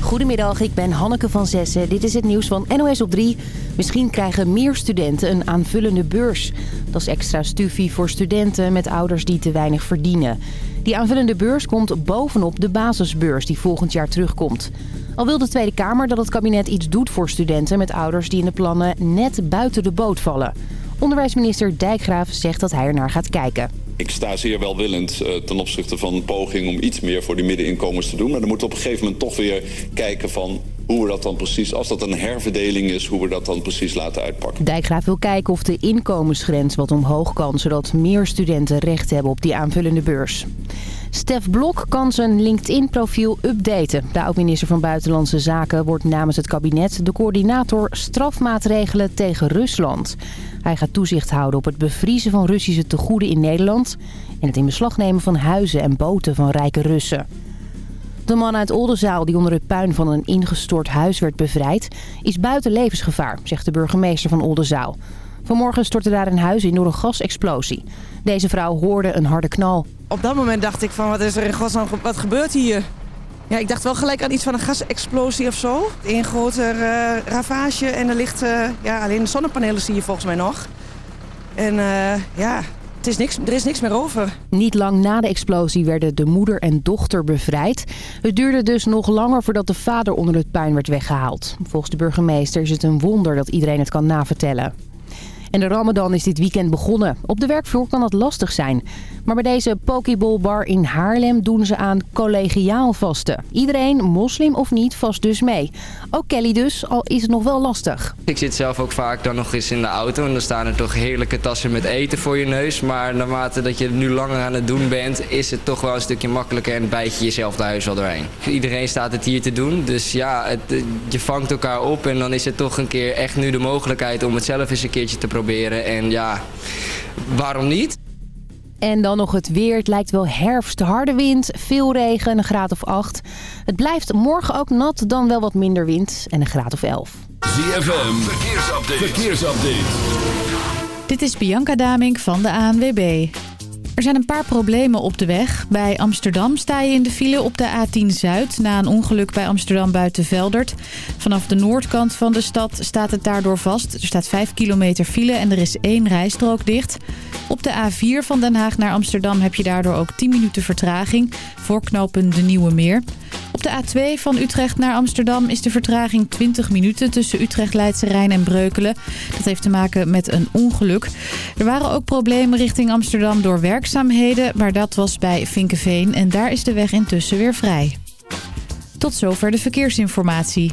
Goedemiddag, ik ben Hanneke van Zessen. Dit is het nieuws van NOS op 3. Misschien krijgen meer studenten een aanvullende beurs. Dat is extra stufie voor studenten met ouders die te weinig verdienen. Die aanvullende beurs komt bovenop de basisbeurs die volgend jaar terugkomt. Al wil de Tweede Kamer dat het kabinet iets doet voor studenten met ouders die in de plannen net buiten de boot vallen. Onderwijsminister Dijkgraaf zegt dat hij er naar gaat kijken. Ik sta zeer welwillend uh, ten opzichte van een poging om iets meer voor die middeninkomens te doen. Maar dan moeten we op een gegeven moment toch weer kijken van hoe we dat dan precies, als dat een herverdeling is, hoe we dat dan precies laten uitpakken. Dijkgraaf wil kijken of de inkomensgrens wat omhoog kan, zodat meer studenten recht hebben op die aanvullende beurs. Stef Blok kan zijn LinkedIn-profiel updaten. De oud-minister van Buitenlandse Zaken wordt namens het kabinet de coördinator strafmaatregelen tegen Rusland. Hij gaat toezicht houden op het bevriezen van Russische tegoeden in Nederland... en het in beslag nemen van huizen en boten van rijke Russen. De man uit Oldenzaal die onder het puin van een ingestort huis werd bevrijd... is buiten levensgevaar, zegt de burgemeester van Oldenzaal. Vanmorgen stortte daar een huis in door een gasexplosie. Deze vrouw hoorde een harde knal. Op dat moment dacht ik van wat is er in godsnaam, wat gebeurt hier? Ja, ik dacht wel gelijk aan iets van een gasexplosie of zo. Een grote uh, ravage en er ligt, uh, ja, alleen de zonnepanelen zie je volgens mij nog. En uh, ja, het is niks, er is niks meer over. Niet lang na de explosie werden de moeder en dochter bevrijd. Het duurde dus nog langer voordat de vader onder het puin werd weggehaald. Volgens de burgemeester is het een wonder dat iedereen het kan navertellen. En de ramadan is dit weekend begonnen. Op de werkvloer kan dat lastig zijn. Maar bij deze Pokeballbar in Haarlem doen ze aan collegiaal vasten. Iedereen, moslim of niet, vast dus mee. Ook Kelly dus, al is het nog wel lastig. Ik zit zelf ook vaak dan nog eens in de auto en dan staan er toch heerlijke tassen met eten voor je neus. Maar naarmate dat je nu langer aan het doen bent, is het toch wel een stukje makkelijker en bijt je jezelf de huis al doorheen. Iedereen staat het hier te doen, dus ja, het, je vangt elkaar op en dan is het toch een keer echt nu de mogelijkheid om het zelf eens een keertje te proberen. En ja, waarom niet? En dan nog het weer. Het lijkt wel herfst. Harde wind, veel regen, een graad of 8. Het blijft morgen ook nat, dan wel wat minder wind en een graad of 11. ZFM, verkeersupdate. verkeersupdate. Dit is Bianca Damink van de ANWB. Er zijn een paar problemen op de weg. Bij Amsterdam sta je in de file op de A10 Zuid... na een ongeluk bij Amsterdam buiten Veldert. Vanaf de noordkant van de stad staat het daardoor vast. Er staat 5 kilometer file en er is één rijstrook dicht. Op de A4 van Den Haag naar Amsterdam heb je daardoor ook 10 minuten vertraging... voor knopen de Nieuwe Meer. Op de A2 van Utrecht naar Amsterdam is de vertraging 20 minuten... tussen Utrecht, Leidse Rijn en Breukelen. Dat heeft te maken met een ongeluk. Er waren ook problemen richting Amsterdam door werkzaamheden... maar dat was bij Vinkenveen en daar is de weg intussen weer vrij. Tot zover de verkeersinformatie.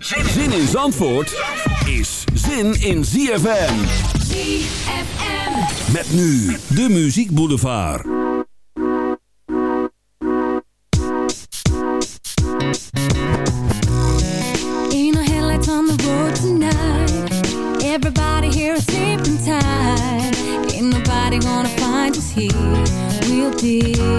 Zin in Zandvoort is zin in ZFM. ZFM. Met nu de Muziek Boulevard. Ain't no headlights on the road tonight. Everybody here is sleeping tight. Ain't nobody gonna find us here. We'll disappear.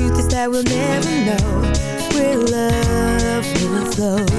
Truth is that we'll never know. Where love will flow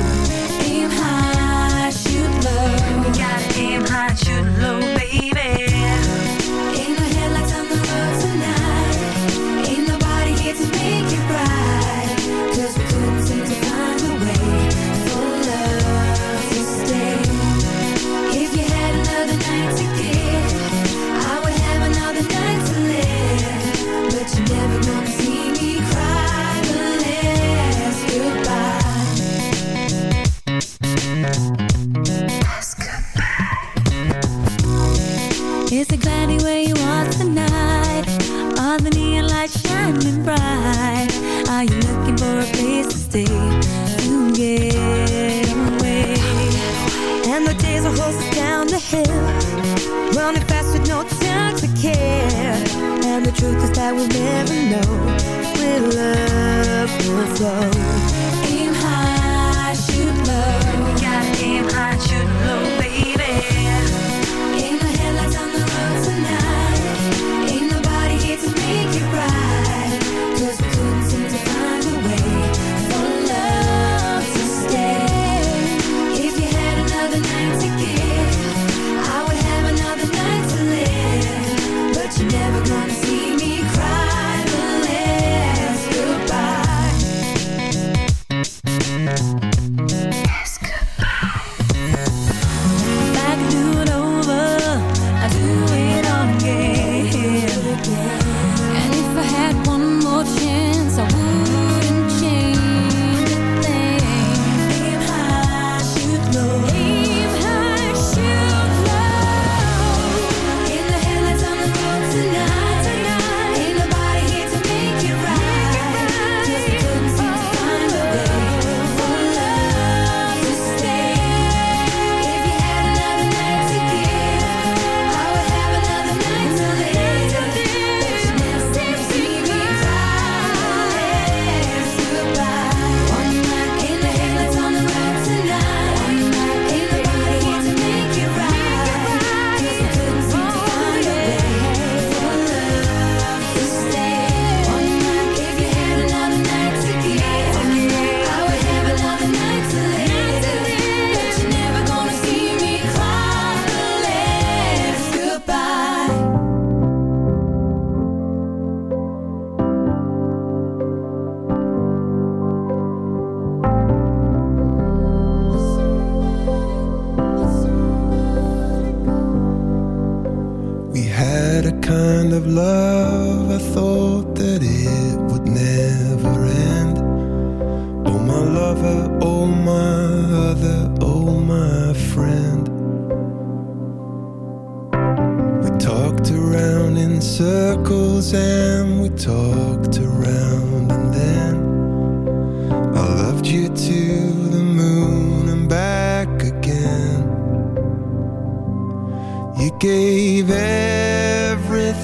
You gave everything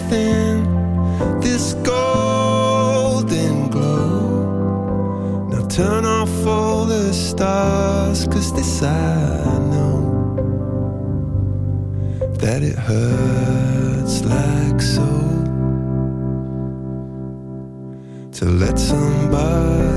this golden glow. Now turn off all the stars, cause this I know that it hurts like so to let somebody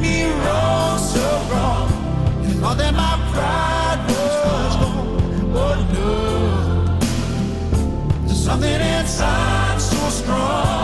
me so wrong. And that my pride was gone. Oh no, there's something inside so strong.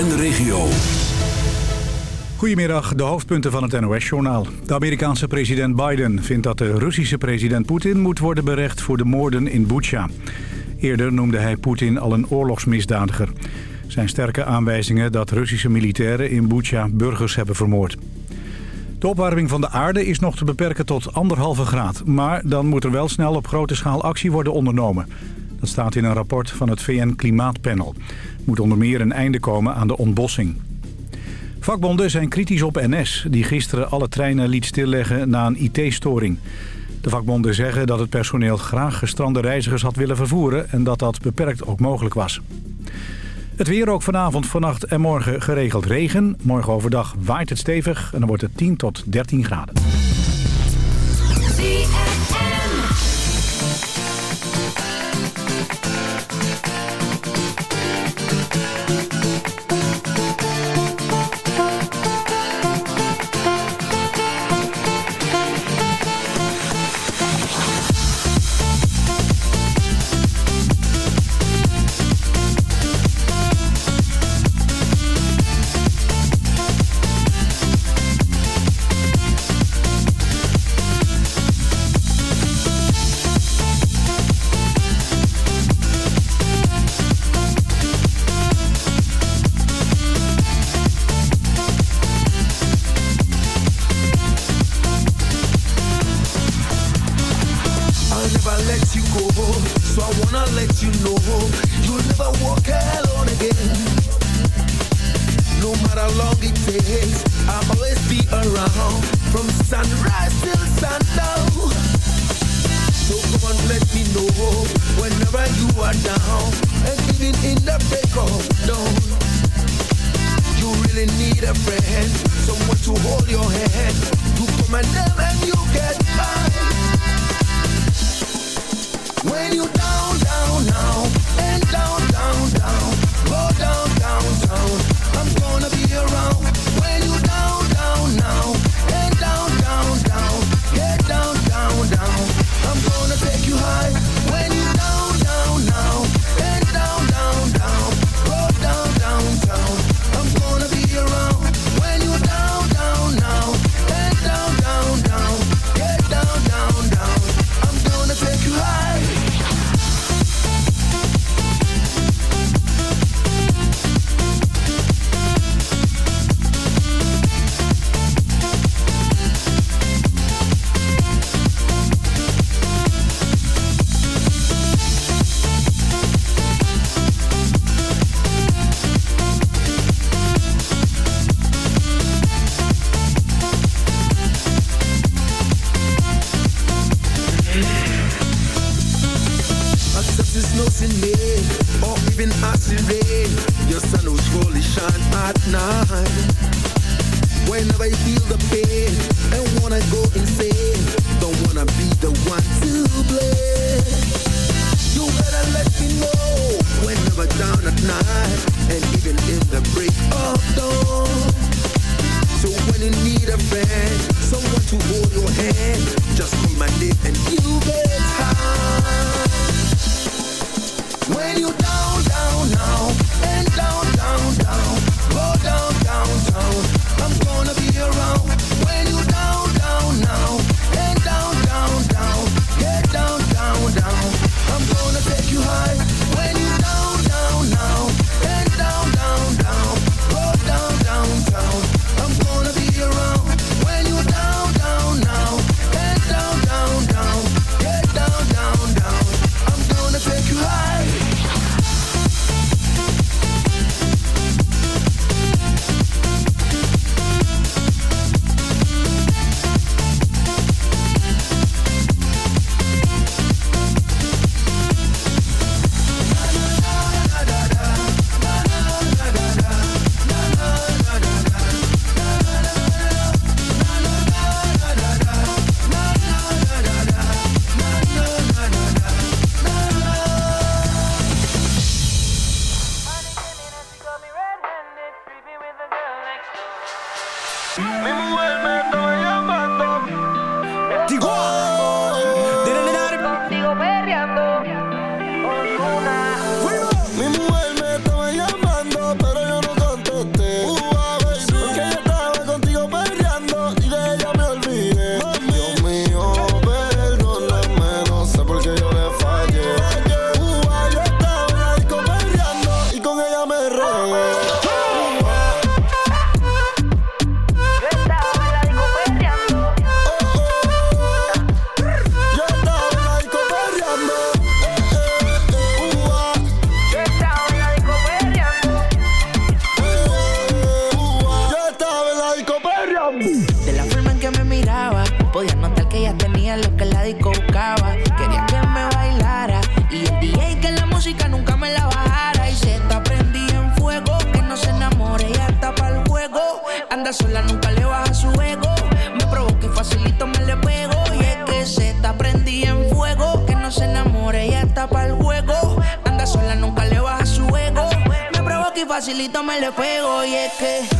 en de regio. Goedemiddag, de hoofdpunten van het NOS-journaal. De Amerikaanse president Biden vindt dat de Russische president Poetin moet worden berecht voor de moorden in Butsja. Eerder noemde hij Poetin al een oorlogsmisdadiger. Zijn sterke aanwijzingen dat Russische militairen in Butsja burgers hebben vermoord. De opwarming van de aarde is nog te beperken tot anderhalve graad. Maar dan moet er wel snel op grote schaal actie worden ondernomen. Dat staat in een rapport van het VN-klimaatpanel moet onder meer een einde komen aan de ontbossing. Vakbonden zijn kritisch op NS, die gisteren alle treinen liet stilleggen na een IT-storing. De vakbonden zeggen dat het personeel graag gestrande reizigers had willen vervoeren... en dat dat beperkt ook mogelijk was. Het weer ook vanavond, vannacht en morgen geregeld regen. Morgen overdag waait het stevig en dan wordt het 10 tot 13 graden. Mi mujer me le pego. Y es que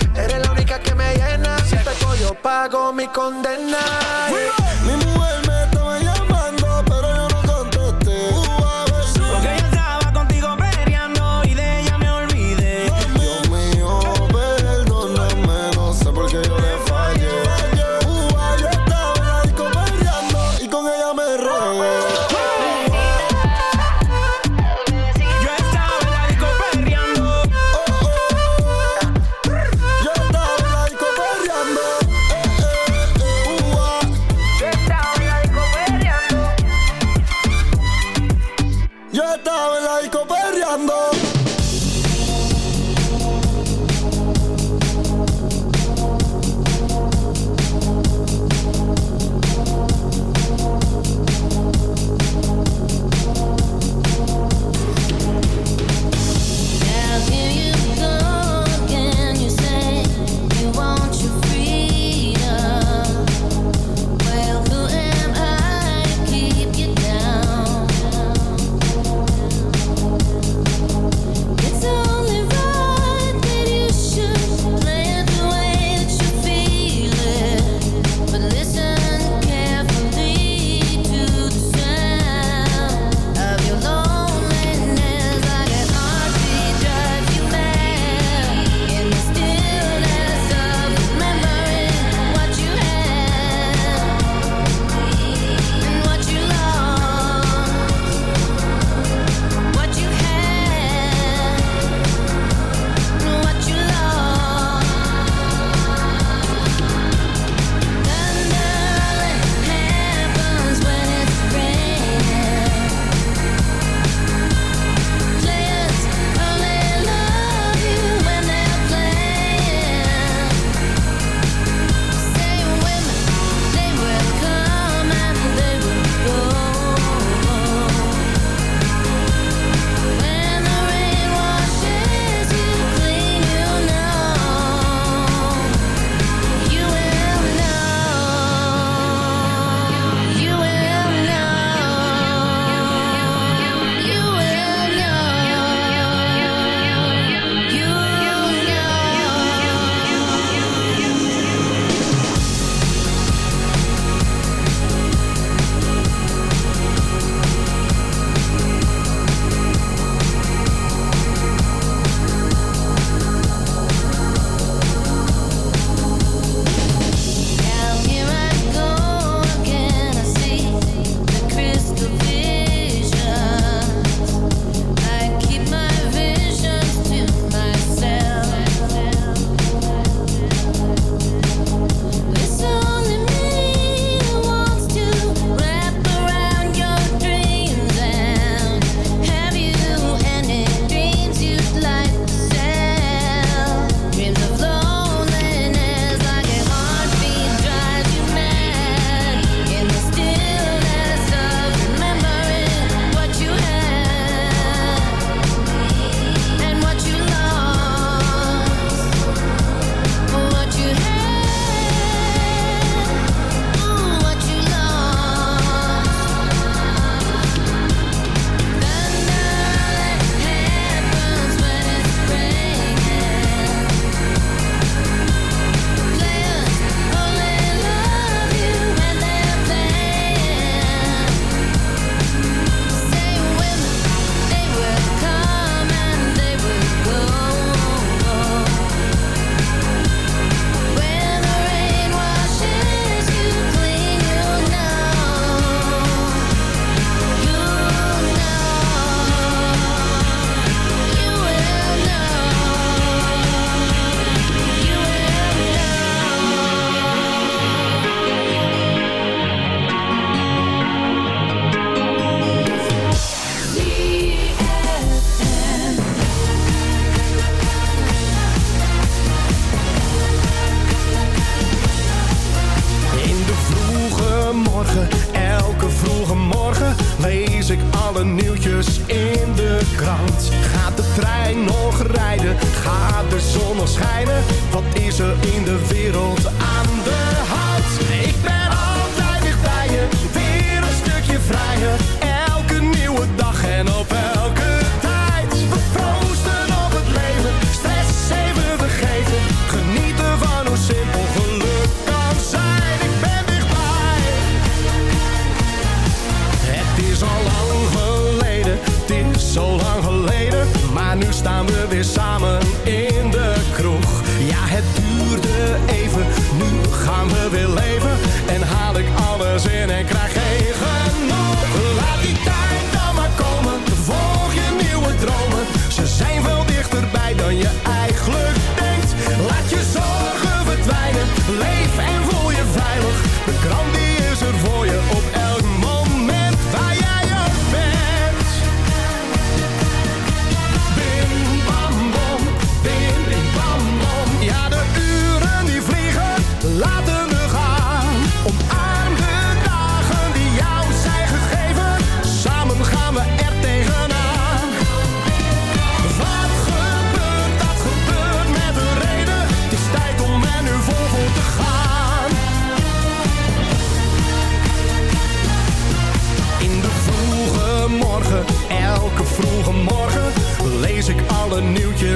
Yo pago mi condena. Mi mujer staan we weer samen in de kroeg. Ja, het duurde even, nu gaan we weer leven. En haal ik alles in en krijg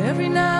every night.